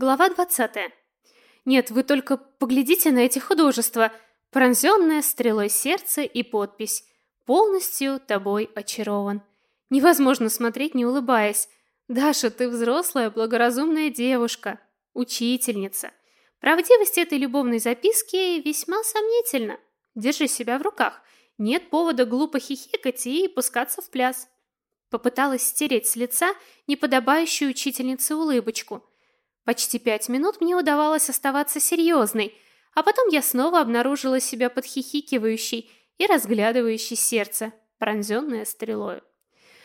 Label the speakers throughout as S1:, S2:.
S1: Глава 20. Нет, вы только поглядите на эти художества. Пронзенное стрелой сердце и подпись «Полностью тобой очарован». Невозможно смотреть, не улыбаясь. Даша, ты взрослая, благоразумная девушка, учительница. Правдивость этой любовной записки весьма сомнительна. Держи себя в руках. Нет повода глупо хихикать и пускаться в пляс. Попыталась стереть с лица неподобающую учительнице улыбочку – Почти пять минут мне удавалось оставаться серьезной, а потом я снова обнаружила себя подхихикивающей и разглядывающей сердце, пронзенное стрелой.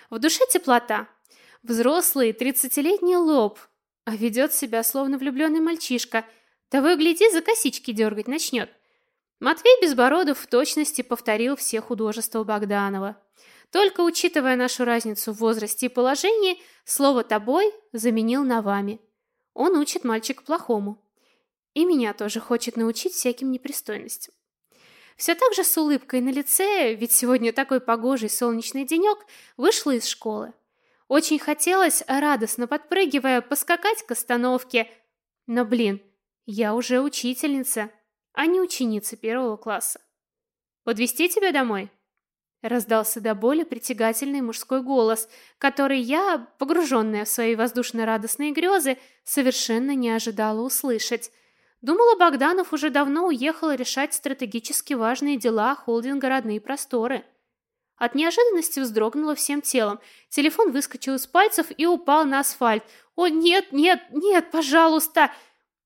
S1: В душе теплота. Взрослый, тридцатилетний лоб, а ведет себя словно влюбленный мальчишка. Того и за косички дергать начнет. Матвей Безбородов в точности повторил все художества Богданова. Только учитывая нашу разницу в возрасте и положении, слово «тобой» заменил на «вами». Он учит мальчика плохому. И меня тоже хочет научить всяким непристойностям. Все так же с улыбкой на лице, ведь сегодня такой погожий солнечный денек, вышла из школы. Очень хотелось, радостно подпрыгивая, поскакать к остановке. Но, блин, я уже учительница, а не ученица первого класса. Подвести тебя домой? Раздался до боли притягательный мужской голос, который я, погруженная в свои воздушно-радостные грезы, совершенно не ожидала услышать. Думала, Богданов уже давно уехал решать стратегически важные дела холдинга «Родные просторы». От неожиданности вздрогнула всем телом. Телефон выскочил из пальцев и упал на асфальт. «О, нет, нет, нет, пожалуйста!»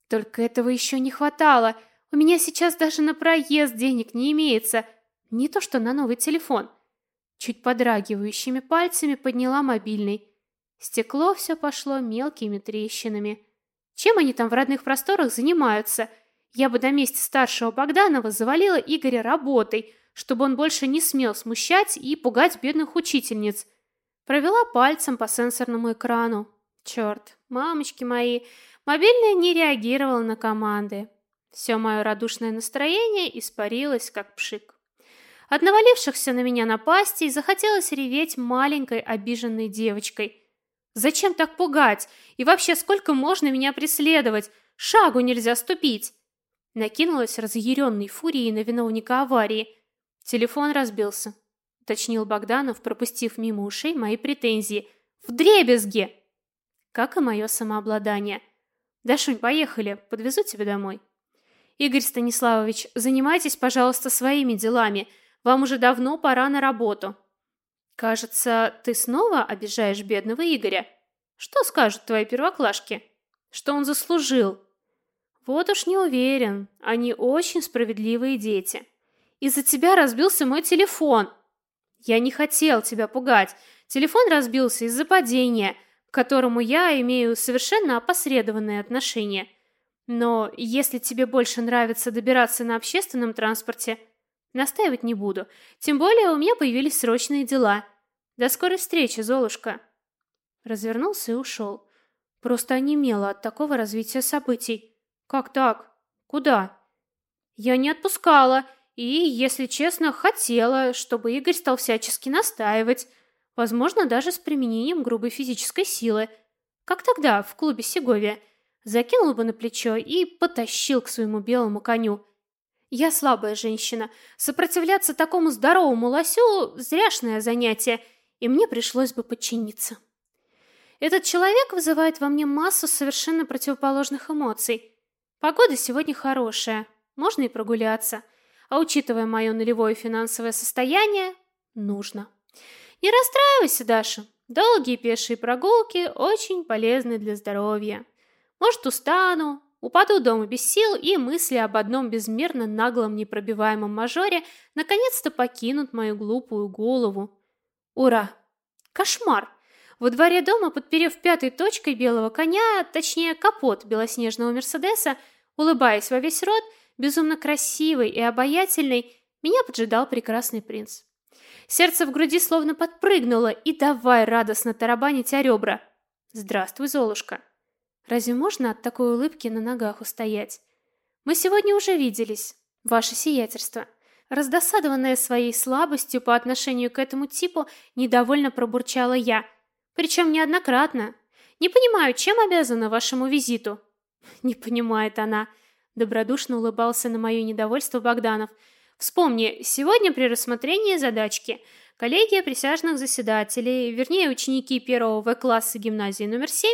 S1: Только этого еще не хватало. У меня сейчас даже на проезд денег не имеется. Не то что на новый телефон. Чуть подрагивающими пальцами подняла мобильный. Стекло все пошло мелкими трещинами. Чем они там в родных просторах занимаются? Я бы на месте старшего Богданова завалила Игоря работой, чтобы он больше не смел смущать и пугать бедных учительниц. Провела пальцем по сенсорному экрану. Черт, мамочки мои, мобильная не реагировала на команды. Все мое радушное настроение испарилось, как пшик. От навалившихся на меня напастей захотелось реветь маленькой обиженной девочкой. Зачем так пугать? И вообще, сколько можно меня преследовать? Шагу нельзя ступить. Накинулась разъяренной фурией на виновника аварии. Телефон разбился, уточнил Богданов, пропустив мимо ушей мои претензии. В дребезге! Как и мое самообладание. Дашунь, поехали, подвезу тебя домой. Игорь Станиславович, занимайтесь, пожалуйста, своими делами. Вам уже давно пора на работу. Кажется, ты снова обижаешь бедного Игоря. Что скажут твои первоклашки? Что он заслужил? Вот уж не уверен. Они очень справедливые дети. Из-за тебя разбился мой телефон. Я не хотел тебя пугать. Телефон разбился из-за падения, к которому я имею совершенно опосредованное отношение. Но если тебе больше нравится добираться на общественном транспорте, Настаивать не буду. Тем более у меня появились срочные дела. До скорой встречи, Золушка. Развернулся и ушел. Просто онемела от такого развития событий. Как так? Куда? Я не отпускала и, если честно, хотела, чтобы Игорь стал всячески настаивать, возможно, даже с применением грубой физической силы. Как тогда в клубе Сеговия. Закинул бы на плечо и потащил к своему белому коню. Я слабая женщина. Сопротивляться такому здоровому лосю – зряшное занятие, и мне пришлось бы подчиниться. Этот человек вызывает во мне массу совершенно противоположных эмоций. Погода сегодня хорошая, можно и прогуляться. А учитывая мое нулевое финансовое состояние, нужно. Не расстраивайся, Даша. Долгие пешие прогулки очень полезны для здоровья. Может, устану, Упаду дома без сил, и мысли об одном безмерно наглом непробиваемом мажоре наконец-то покинут мою глупую голову. Ура! Кошмар! Во дворе дома, подперев пятой точкой белого коня, точнее капот белоснежного Мерседеса, улыбаясь во весь рот, безумно красивый и обаятельный, меня поджидал прекрасный принц. Сердце в груди словно подпрыгнуло, и давай радостно тарабанить о ребра. «Здравствуй, Золушка!» Разве можно от такой улыбки на ногах устоять? Мы сегодня уже виделись, ваше сиятельство. Раздосадованная своей слабостью по отношению к этому типу, недовольно пробурчала я. Причем неоднократно. Не понимаю, чем обязана вашему визиту. Не понимает она. Добродушно улыбался на мое недовольство Богданов. Вспомни, сегодня при рассмотрении задачки коллегия присяжных заседателей, вернее, ученики первого В-класса гимназии номер 7,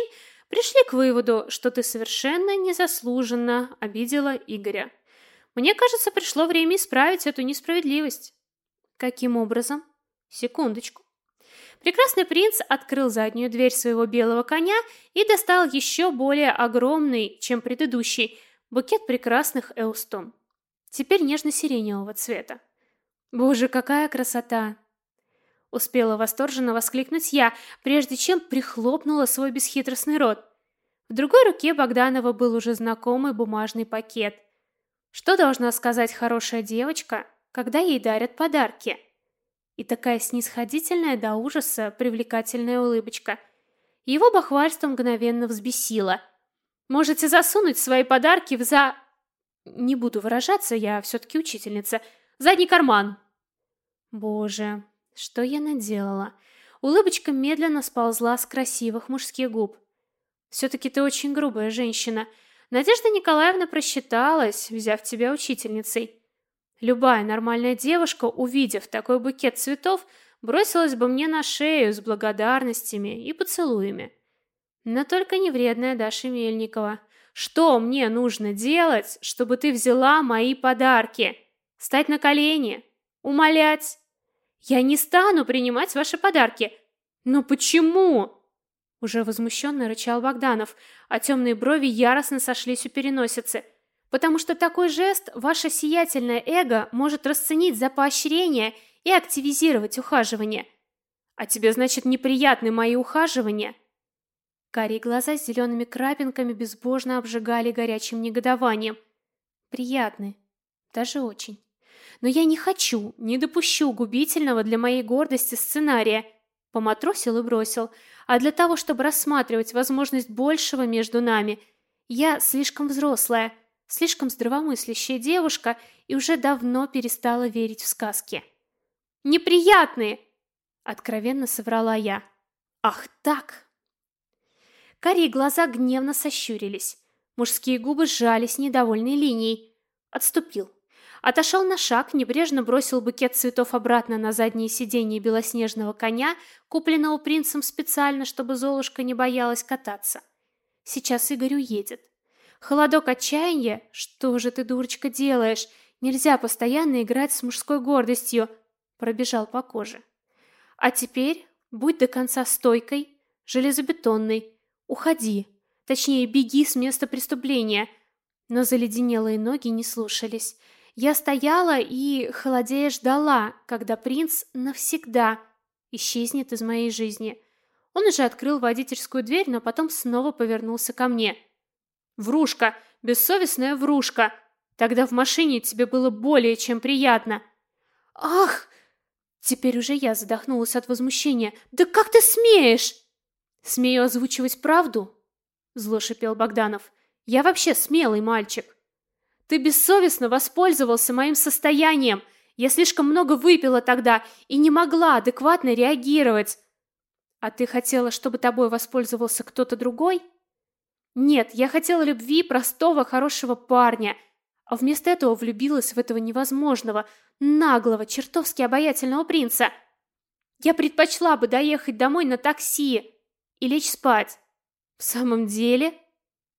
S1: пришли к выводу, что ты совершенно незаслуженно обидела Игоря. Мне кажется, пришло время исправить эту несправедливость. Каким образом? Секундочку. Прекрасный принц открыл заднюю дверь своего белого коня и достал еще более огромный, чем предыдущий, букет прекрасных эустом. Теперь нежно-сиреневого цвета. Боже, какая красота! Успела восторженно воскликнуть я, прежде чем прихлопнула свой бесхитростный рот. В другой руке Богданова был уже знакомый бумажный пакет. Что должна сказать хорошая девочка, когда ей дарят подарки? И такая снисходительная до ужаса привлекательная улыбочка. Его бахвальство мгновенно взбесило. Можете засунуть свои подарки в за... Не буду выражаться, я все-таки учительница. Задний карман. Боже, что я наделала? Улыбочка медленно сползла с красивых мужских губ. Все-таки ты очень грубая женщина. Надежда Николаевна просчиталась, взяв тебя учительницей. Любая нормальная девушка, увидев такой букет цветов, бросилась бы мне на шею с благодарностями и поцелуями. Но только не вредная Даша Мельникова. Что мне нужно делать, чтобы ты взяла мои подарки? Стать на колени? Умолять? Я не стану принимать ваши подарки. Но почему? Уже возмущенно рычал Богданов, а темные брови яростно сошлись у переносицы потому что такой жест ваше сиятельное эго может расценить за поощрение и активизировать ухаживание. А тебе, значит, неприятны мои ухаживания? Карие глаза с зелеными крапинками безбожно обжигали горячим негодованием. Приятны. Даже очень. Но я не хочу, не допущу губительного для моей гордости сценария. Поматросил и бросил. А для того, чтобы рассматривать возможность большего между нами, я слишком взрослая – слишком здравомыслящая девушка и уже давно перестала верить в сказки. «Неприятные!» — откровенно соврала я. «Ах так!» Карие глаза гневно сощурились. Мужские губы сжались недовольной линией. Отступил. Отошел на шаг, небрежно бросил букет цветов обратно на заднее сиденье белоснежного коня, купленного принцем специально, чтобы Золушка не боялась кататься. Сейчас Игорь уедет. Холодок отчаяния? Что же ты, дурочка, делаешь? Нельзя постоянно играть с мужской гордостью. Пробежал по коже. А теперь будь до конца стойкой, железобетонной. Уходи. Точнее, беги с места преступления. Но заледенелые ноги не слушались. Я стояла и, холодея, ждала, когда принц навсегда исчезнет из моей жизни. Он уже открыл водительскую дверь, но потом снова повернулся ко мне – Врушка, бессовестная врушка. Тогда в машине тебе было более чем приятно. Ах! Теперь уже я задохнулась от возмущения. Да как ты смеешь? Смею озвучивать правду? Зло шипел Богданов. Я вообще смелый мальчик. Ты бессовестно воспользовался моим состоянием. Я слишком много выпила тогда и не могла адекватно реагировать. А ты хотела, чтобы тобой воспользовался кто-то другой? Нет, я хотела любви простого, хорошего парня, а вместо этого влюбилась в этого невозможного, наглого, чертовски обаятельного принца. Я предпочла бы доехать домой на такси и лечь спать. В самом деле,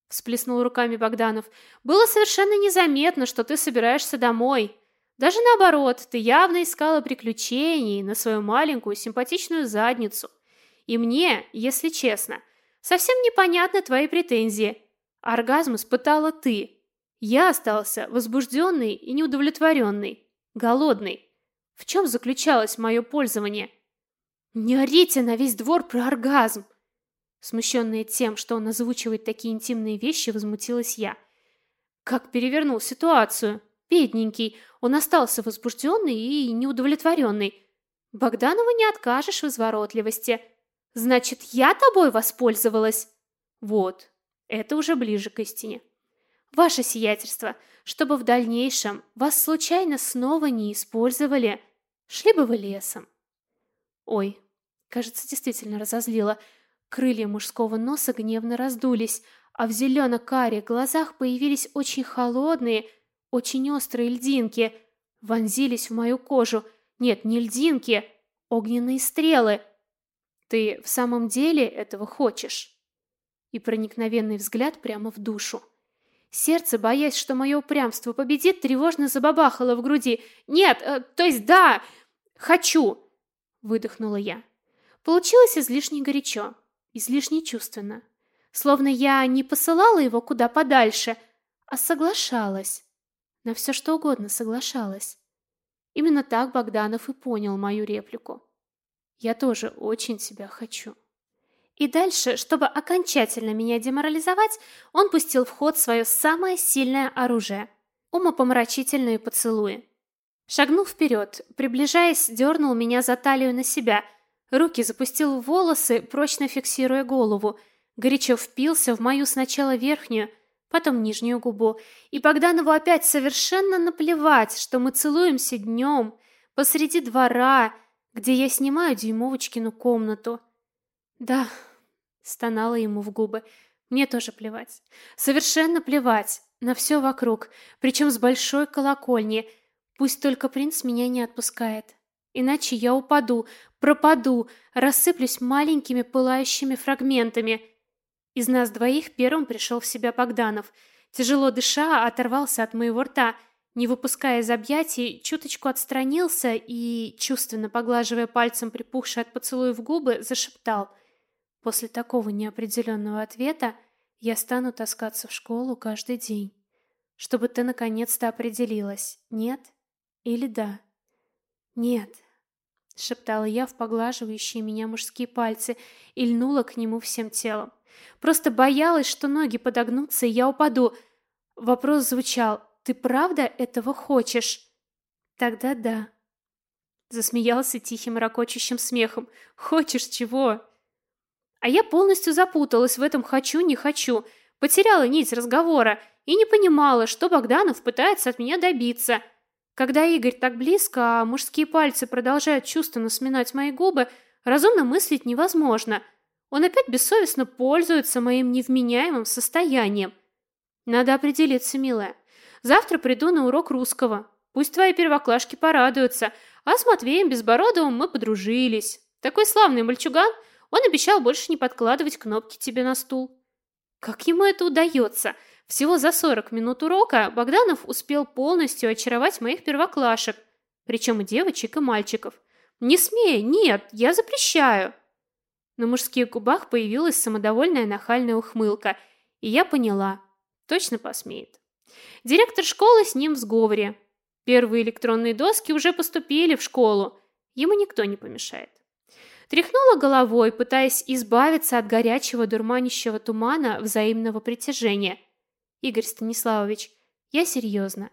S1: всплеснул руками Богданов, было совершенно незаметно, что ты собираешься домой. Даже наоборот, ты явно искала приключений на свою маленькую симпатичную задницу. И мне, если честно, Совсем непонятны твои претензии. Оргазм испытала ты. Я остался возбужденный и неудовлетворенный, голодный. В чем заключалось мое пользование? Не орите на весь двор про оргазм. Смущенная тем, что он озвучивает такие интимные вещи, возмутилась я. Как перевернул ситуацию. Бедненький, он остался возбужденный и неудовлетворенный. Богданову не откажешь в изворотливости. Значит, я тобой воспользовалась? Вот, это уже ближе к истине. Ваше сиятельство, чтобы в дальнейшем вас случайно снова не использовали, шли бы вы лесом. Ой, кажется, действительно разозлила. Крылья мужского носа гневно раздулись, а в зелено-карих глазах появились очень холодные, очень острые льдинки, вонзились в мою кожу. Нет, не льдинки, огненные стрелы. Ты в самом деле этого хочешь? И проникновенный взгляд прямо в душу. Сердце, боясь, что мое упрямство победит, тревожно забабахало в груди. «Нет, э, то есть да, хочу!» Выдохнула я. Получилось излишне горячо, излишне чувственно. Словно я не посылала его куда подальше, а соглашалась. На все что угодно соглашалась. Именно так Богданов и понял мою реплику. Я тоже очень тебя хочу. И дальше, чтобы окончательно меня деморализовать, он пустил в ход свое самое сильное оружие – умопомрачительные поцелуи. Шагнув вперед, приближаясь, дернул меня за талию на себя, руки запустил в волосы, прочно фиксируя голову, горячо впился в мою сначала верхнюю, потом нижнюю губу, и Богданову опять совершенно наплевать, что мы целуемся днем, посреди двора, где я снимаю Дюймовочкину комнату. Да, стонала ему в губы. Мне тоже плевать. Совершенно плевать на все вокруг, причем с большой колокольни. Пусть только принц меня не отпускает. Иначе я упаду, пропаду, рассыплюсь маленькими пылающими фрагментами. Из нас двоих первым пришел в себя Богданов. Тяжело дыша, оторвался от моего рта, не выпуская из объятий, чуточку отстранился и, чувственно поглаживая пальцем припухшие от поцелуев губы, зашептал — После такого неопределенного ответа я стану таскаться в школу каждый день, чтобы ты наконец-то определилась, нет или да. Нет, шептала я в поглаживающие меня мужские пальцы и льнула к нему всем телом. Просто боялась, что ноги подогнутся, и я упаду. Вопрос звучал: "Ты правда этого хочешь?" Тогда да. Засмеялся тихим ракочущим смехом. "Хочешь чего?" А я полностью запуталась в этом «хочу-не хочу», потеряла нить разговора и не понимала, что Богданов пытается от меня добиться. Когда Игорь так близко, а мужские пальцы продолжают чувственно сминать мои губы, разумно мыслить невозможно. Он опять бессовестно пользуется моим невменяемым состоянием. Надо определиться, милая. Завтра приду на урок русского. Пусть твои первоклашки порадуются, а с Матвеем Безбородовым мы подружились. Такой славный мальчуган – он обещал больше не подкладывать кнопки тебе на стул. Как ему это удается? Всего за 40 минут урока Богданов успел полностью очаровать моих первоклашек, причем и девочек, и мальчиков. Не смей, нет, я запрещаю. На мужских губах появилась самодовольная нахальная ухмылка, и я поняла, точно посмеет. Директор школы с ним в сговоре. Первые электронные доски уже поступили в школу. Ему никто не помешает. Тряхнула головой, пытаясь избавиться от горячего дурманящего тумана взаимного притяжения. Игорь Станиславович, я серьезно.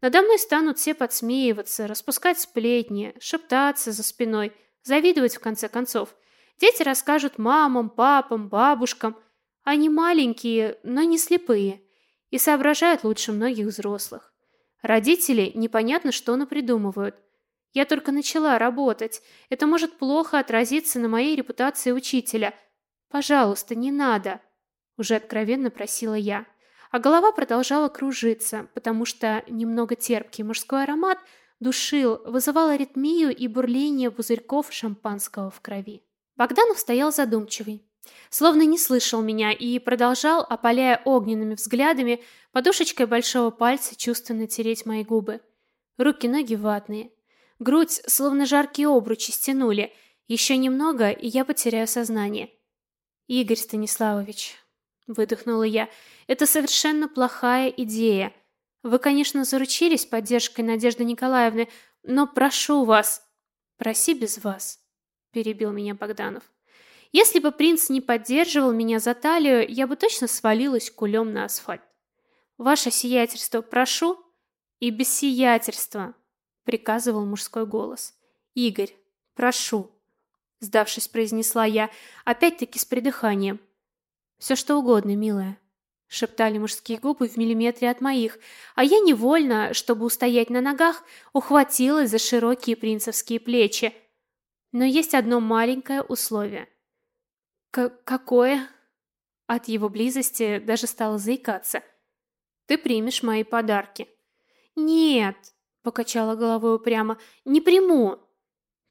S1: Надо мной станут все подсмеиваться, распускать сплетни, шептаться за спиной, завидовать в конце концов. Дети расскажут мамам, папам, бабушкам. Они маленькие, но не слепые и соображают лучше многих взрослых. Родители непонятно что напридумывают. Я только начала работать. Это может плохо отразиться на моей репутации учителя. Пожалуйста, не надо, уже откровенно просила я. А голова продолжала кружиться, потому что немного терпкий мужской аромат душил, вызывал аритмию и бурление пузырьков шампанского в крови. Богданов стоял задумчивый, словно не слышал меня и продолжал, опаляя огненными взглядами, подушечкой большого пальца чувственно тереть мои губы. Руки-ноги ватные, Грудь словно жаркие обручи стянули. Еще немного, и я потеряю сознание. Игорь Станиславович, выдохнула я. Это совершенно плохая идея. Вы, конечно, заручились поддержкой Надежды Николаевны, но прошу вас, проси без вас, перебил меня Богданов. Если бы принц не поддерживал меня за талию, я бы точно свалилась кулем на асфальт. Ваше сиятельство, прошу, и без сиятельства, приказывал мужской голос. Игорь, прошу, сдавшись, произнесла я, опять-таки с придыханием. «Все что угодно, милая, шептали мужские губы в миллиметре от моих, а я невольно, чтобы устоять на ногах, ухватилась за широкие принцевские плечи. Но есть одно маленькое условие. К какое? От его близости даже стало заикаться. Ты примешь мои подарки. Нет, покачала головой упрямо. Не приму.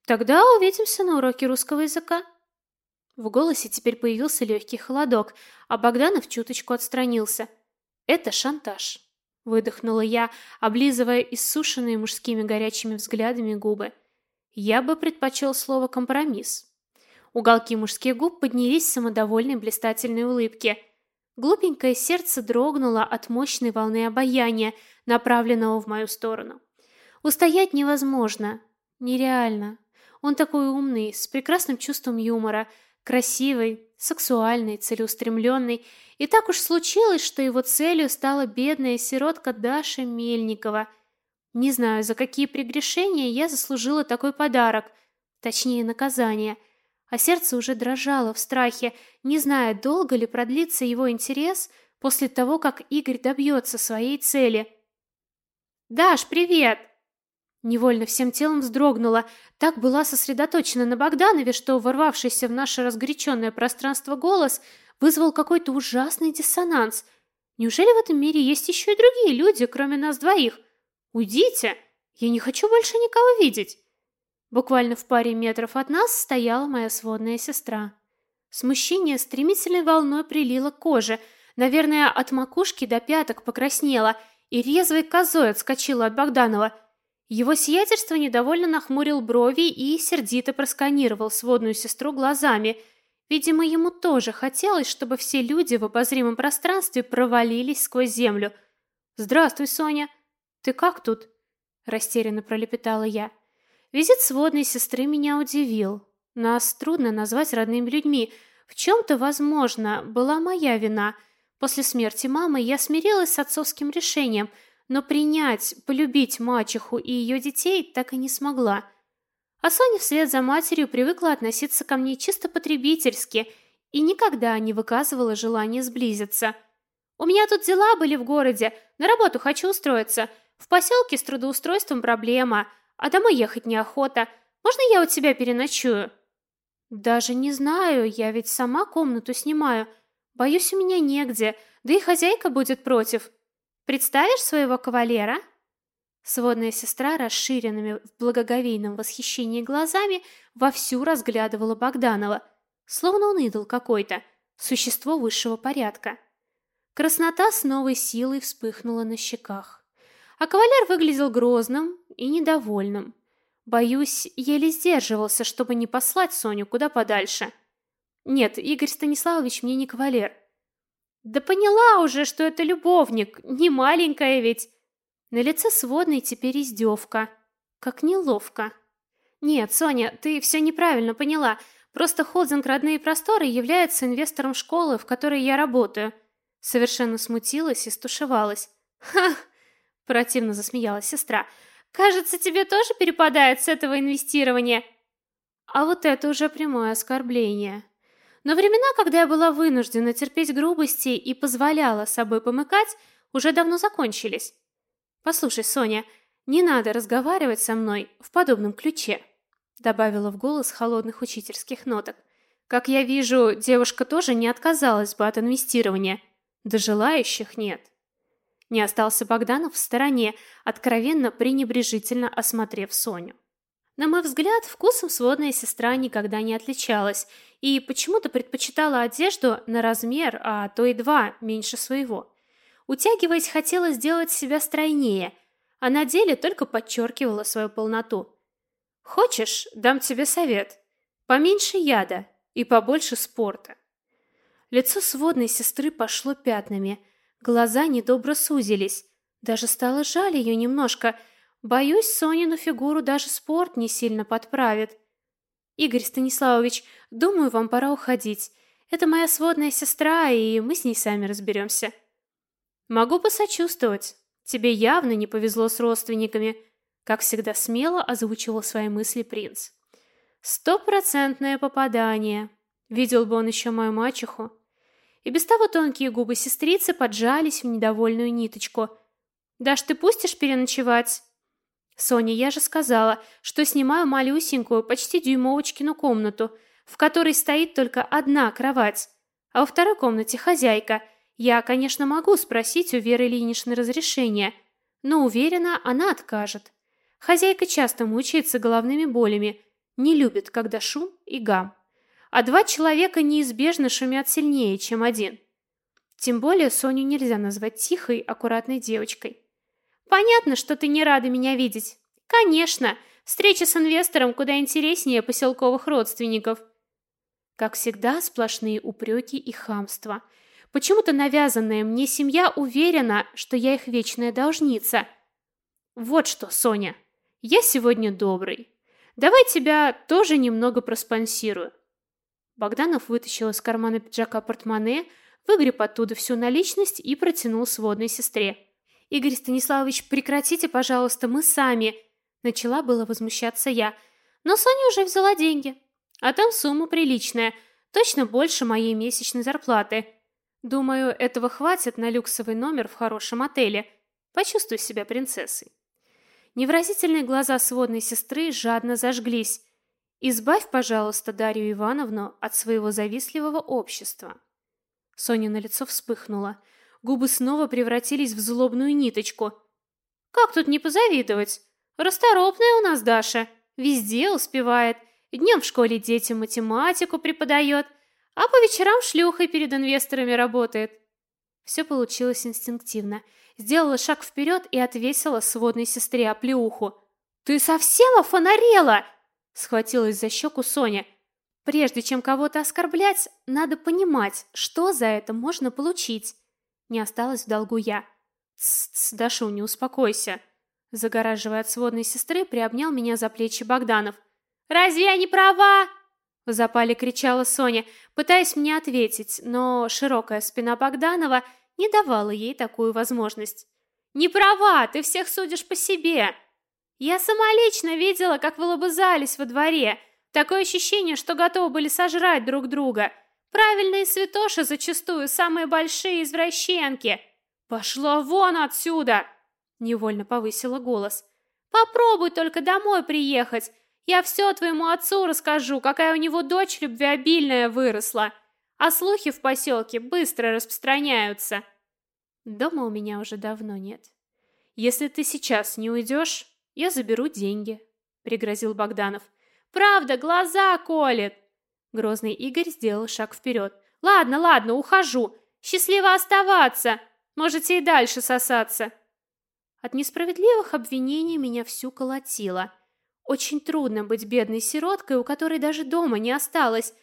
S1: Тогда увидимся на уроке русского языка. В голосе теперь появился легкий холодок, а Богданов чуточку отстранился. Это шантаж, выдохнула я, облизывая иссушенные мужскими горячими взглядами губы. Я бы предпочел слово компромисс. Уголки мужских губ поднялись в самодовольной блистательной улыбке. Глупенькое сердце дрогнуло от мощной волны обаяния, направленного в мою сторону. Устоять невозможно, нереально. Он такой умный, с прекрасным чувством юмора, красивый, сексуальный, целеустремленный. И так уж случилось, что его целью стала бедная сиротка Даша Мельникова. Не знаю, за какие прегрешения я заслужила такой подарок, точнее наказание – а сердце уже дрожало в страхе, не зная, долго ли продлится его интерес после того, как Игорь добьется своей цели. «Даш, привет!» Невольно всем телом вздрогнула, так была сосредоточена на Богданове, что ворвавшийся в наше разгоряченное пространство голос вызвал какой-то ужасный диссонанс. Неужели в этом мире есть еще и другие люди, кроме нас двоих? Уйдите! Я не хочу больше никого видеть. Буквально в паре метров от нас стояла моя сводная сестра. Смущение стремительной волной прилило к коже, наверное, от макушки до пяток покраснело, и резвой козой отскочила от Богданова. Его сиятельство недовольно нахмурил брови и сердито просканировал сводную сестру глазами. Видимо, ему тоже хотелось, чтобы все люди в обозримом пространстве провалились сквозь землю. «Здравствуй, Соня. Ты как тут?» Растерянно пролепетала я. Визит сводной сестры меня удивил. Нас трудно назвать родными людьми. В чем-то, возможно, была моя вина. После смерти мамы я смирилась с отцовским решением, но принять, полюбить мачеху и ее детей так и не смогла. А Соня вслед за матерью привыкла относиться ко мне чисто потребительски и никогда не выказывала желания сблизиться. У меня тут дела были в городе, на работу хочу устроиться. В поселке с трудоустройством проблема – а домой ехать неохота. Можно я у тебя переночую? Даже не знаю, я ведь сама комнату снимаю. Боюсь, у меня негде, да и хозяйка будет против. Представишь своего кавалера? Сводная сестра, расширенными в благоговейном восхищении глазами, вовсю разглядывала Богданова, словно он идол какой-то, существо высшего порядка. Краснота с новой силой вспыхнула на щеках. А кавалер выглядел грозным и недовольным. Боюсь, еле сдерживался, чтобы не послать Соню куда подальше. Нет, Игорь Станиславович мне не кавалер. Да поняла уже, что это любовник, не маленькая ведь. На лице сводной теперь издевка. Как неловко. Нет, Соня, ты все неправильно поняла. Просто холдинг «Родные просторы» является инвестором школы, в которой я работаю. Совершенно смутилась и стушевалась. Ха, Противно засмеялась сестра. Кажется, тебе тоже перепадает с этого инвестирования. А вот это уже прямое оскорбление. Но времена, когда я была вынуждена терпеть грубости и позволяла собой помыкать, уже давно закончились. Послушай, Соня, не надо разговаривать со мной в подобном ключе, добавила в голос холодных учительских ноток. Как я вижу, девушка тоже не отказалась бы от инвестирования. Да желающих нет. Не остался Богданов в стороне, откровенно пренебрежительно осмотрев Соню. На мой взгляд, вкусом сводная сестра никогда не отличалась и почему-то предпочитала одежду на размер, а то и два, меньше своего. Утягиваясь, хотела сделать себя стройнее, а на деле только подчеркивала свою полноту. «Хочешь, дам тебе совет. Поменьше яда и побольше спорта». Лицо сводной сестры пошло пятнами – Глаза недобро сузились. Даже стало жаль ее немножко. Боюсь, Сонину фигуру даже спорт не сильно подправит. Игорь Станиславович, думаю, вам пора уходить. Это моя сводная сестра, и мы с ней сами разберемся. Могу посочувствовать. Тебе явно не повезло с родственниками, как всегда смело озвучивал свои мысли принц. Стопроцентное попадание. Видел бы он еще мою мачеху и без того тонкие губы сестрицы поджались в недовольную ниточку. «Даш, ты пустишь переночевать?» «Соня, я же сказала, что снимаю малюсенькую, почти дюймовочкину комнату, в которой стоит только одна кровать. а во второй комнате хозяйка. Я, конечно, могу спросить у Веры Ильиничны разрешение, но уверена, она откажет. Хозяйка часто мучается головными болями, не любит, когда шум и гам. А два человека неизбежно шумят сильнее, чем один. Тем более Соню нельзя назвать тихой, аккуратной девочкой. Понятно, что ты не рада меня видеть. Конечно, встреча с инвестором куда интереснее поселковых родственников. Как всегда, сплошные упреки и хамство. Почему-то навязанная мне семья уверена, что я их вечная должница. Вот что, Соня, я сегодня добрый. Давай тебя тоже немного проспонсирую. Богданов вытащил из кармана пиджака портмоне, выгреб оттуда всю наличность и протянул сводной сестре. Игорь Станиславович, прекратите, пожалуйста, мы сами, начала было возмущаться я, но Соня уже взяла деньги. А там сумма приличная, точно больше моей месячной зарплаты. Думаю, этого хватит на люксовый номер в хорошем отеле. Почувствуй себя принцессой. Невразительные глаза сводной сестры жадно зажглись. Избавь, пожалуйста, Дарью Ивановну от своего завистливого общества. Соня на лицо вспыхнула. Губы снова превратились в злобную ниточку. Как тут не позавидовать? Расторопная у нас Даша, везде успевает. Днем в школе детям математику преподает, а по вечерам шлюхой перед инвесторами работает. Все получилось инстинктивно. Сделала шаг вперед и отвесила сводной сестре оплеуху. «Ты совсем офонарела!» Схватилась за щеку Соня. Прежде чем кого-то оскорблять, надо понимать, что за это можно получить. Не осталось в долгу я. «Тсс, Дашу, не успокойся!» Загораживая от сводной сестры, приобнял меня за плечи Богданов. Разве я не права? В запале кричала Соня, пытаясь мне ответить, но широкая спина Богданова не давала ей такую возможность. Не права, ты всех судишь по себе. Я сама лично видела, как вы лобызались во дворе. Такое ощущение, что готовы были сожрать друг друга. Правильные святоши зачастую самые большие извращенки. Пошла вон отсюда, невольно повысила голос. Попробуй только домой приехать. Я все твоему отцу расскажу, какая у него дочь любвеобильная выросла. А слухи в поселке быстро распространяются. Дома у меня уже давно нет. Если ты сейчас не уйдешь, я заберу деньги, пригрозил Богданов. Правда, глаза колет. Грозный Игорь сделал шаг вперед. Ладно, ладно, ухожу. Счастливо оставаться. Можете и дальше сосаться. От несправедливых обвинений меня всю колотило. Очень трудно быть бедной сироткой, у которой даже дома не осталось.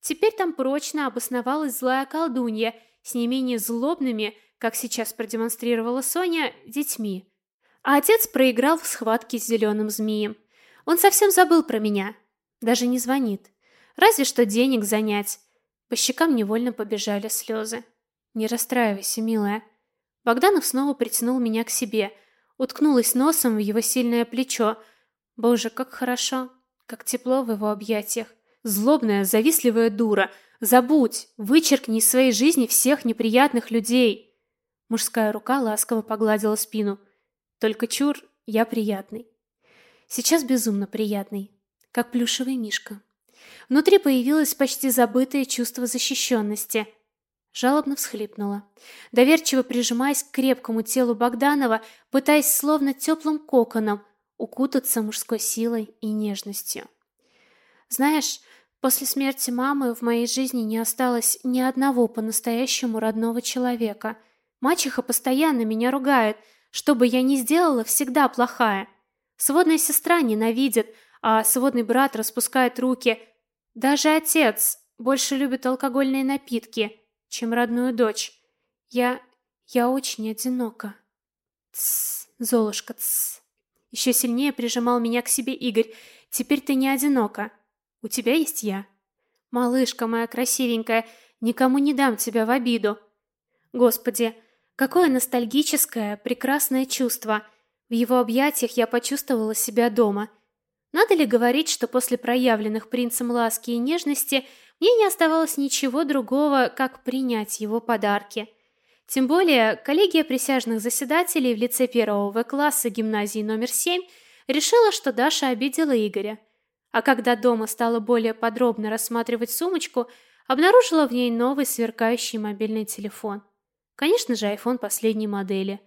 S1: Теперь там прочно обосновалась злая колдунья с не менее злобными, как сейчас продемонстрировала Соня, детьми. А отец проиграл в схватке с зеленым змеем. Он совсем забыл про меня. Даже не звонит. Разве что денег занять. По щекам невольно побежали слезы. Не расстраивайся, милая. Богданов снова притянул меня к себе, уткнулась носом в его сильное плечо, Боже, как хорошо, как тепло в его объятиях. Злобная, завистливая дура. Забудь, вычеркни из своей жизни всех неприятных людей. Мужская рука ласково погладила спину. Только чур, я приятный. Сейчас безумно приятный, как плюшевый мишка. Внутри появилось почти забытое чувство защищенности. Жалобно всхлипнула, доверчиво прижимаясь к крепкому телу Богданова, пытаясь словно теплым коконом укутаться мужской силой и нежностью. Знаешь, после смерти мамы в моей жизни не осталось ни одного по-настоящему родного человека. Мачеха постоянно меня ругает, что бы я ни сделала, всегда плохая. Сводная сестра ненавидит, а сводный брат распускает руки. Даже отец больше любит алкогольные напитки, чем родную дочь. Я... я очень одинока. Тссс, Золушка, тссс. Еще сильнее прижимал меня к себе Игорь. Теперь ты не одинока. У тебя есть я. Малышка моя красивенькая, никому не дам тебя в обиду. Господи, какое ностальгическое, прекрасное чувство. В его объятиях я почувствовала себя дома. Надо ли говорить, что после проявленных принцем ласки и нежности мне не оставалось ничего другого, как принять его подарки? Тем более, коллегия присяжных заседателей в лице первого В-класса гимназии номер 7 решила, что Даша обидела Игоря. А когда дома стала более подробно рассматривать сумочку, Обнаружила в ней новый сверкающий мобильный телефон. Конечно же, iPhone последней модели.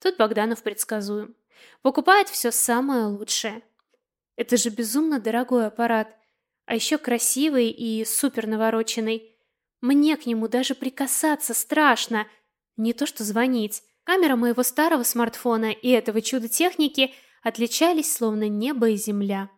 S1: Тут Богданов предсказуем. Покупает все самое лучшее. Это же безумно дорогой аппарат. А еще красивый и супер навороченный. Мне к нему даже прикасаться страшно. Не то что звонить. Камера моего старого смартфона и этого чуда техники отличались словно небо и земля.